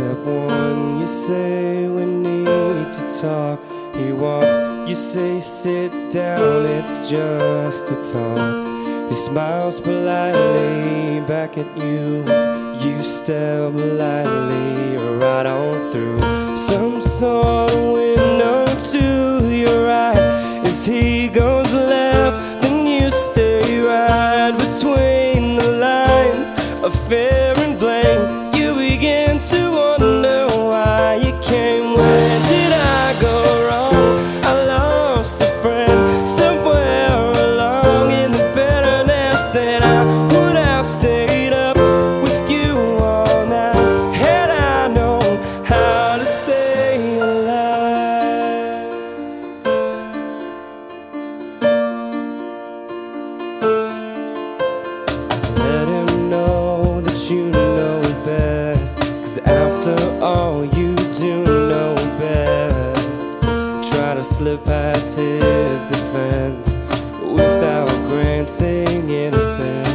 Step one, you say we need to talk. He walks, you say sit down, it's just a talk. He smiles politely back at you. You step lightly right on through some sort. Slip past his defense without granting innocence.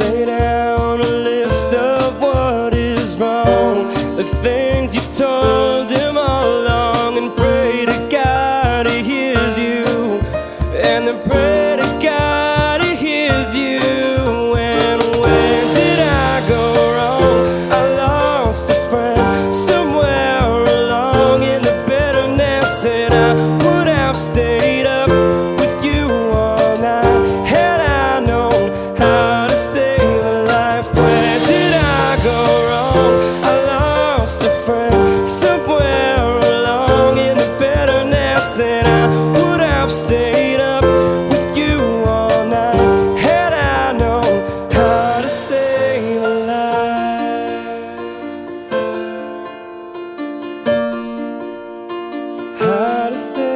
Lay down a list of what is wrong, the things you've told him all along, and pray to God he hears you, and then pray. gotta say